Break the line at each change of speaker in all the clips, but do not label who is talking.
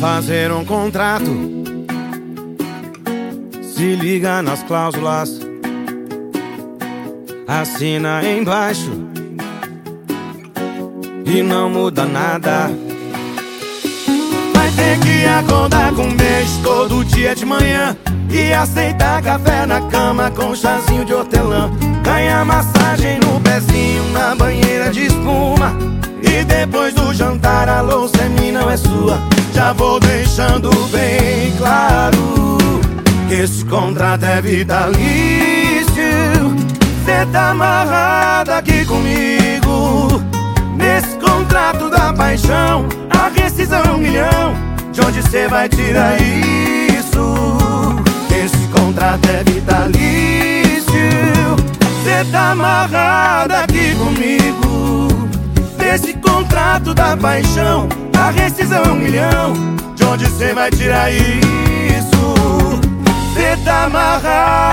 fazer um contrato. Se liga nas cláusulas, assina embaixo e não muda nada. Ter que acordar com beijo todo dia de manhã e aceitar café na cama com chazinho de hortelã. Ganhar massagem no pezinho na banheira de espuma. E depois do jantar a louça é minha, não é sua. Já vou deixando bem claro que esse contrato é vitalício. Cê tá amarrado aqui comigo. Nesse contrato da paixão, a rescisão é um milhão. De onde cê vai tirar isso? Esse contrato é vitalício. Cê tá amarrado aqui comigo. Nesse contrato da paixão, a rescisão é um milhão. De onde cê vai tirar isso? Cê tá amarrado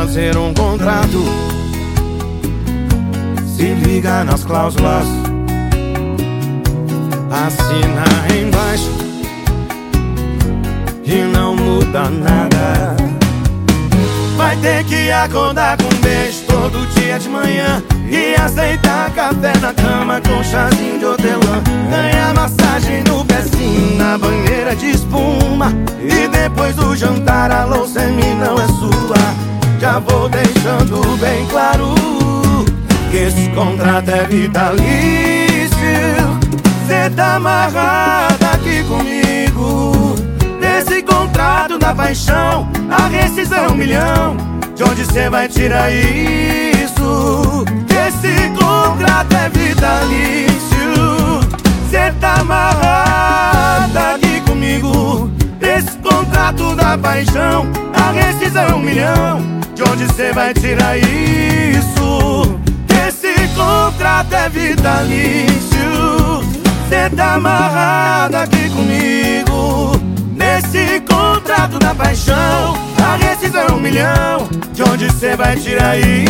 fazer um contrato. Se liga nas cláusulas, assina embaixo e não muda nada. Vai ter que acordar com um beijo todo dia de manhã e aceitar café na cama com chazinho de hortelã. Ganhar massagem no pezinho na banheira de espuma e depois do jantar a louça é não. Já vou deixando bem claro que esse contrato é vitalício. Cê tá amarrado aqui comigo. Nesse contrato da paixão, a rescisão é um milhão. De onde cê vai tirar isso? Esse contrato é vitalício. Da paixão, a rescisão um milhão. De onde cê vai tirar isso? Esse contrato é vitalício. Cê tá amarrado aqui comigo. Nesse contrato da paixão, a rescisão um milhão. De onde cê vai tirar isso?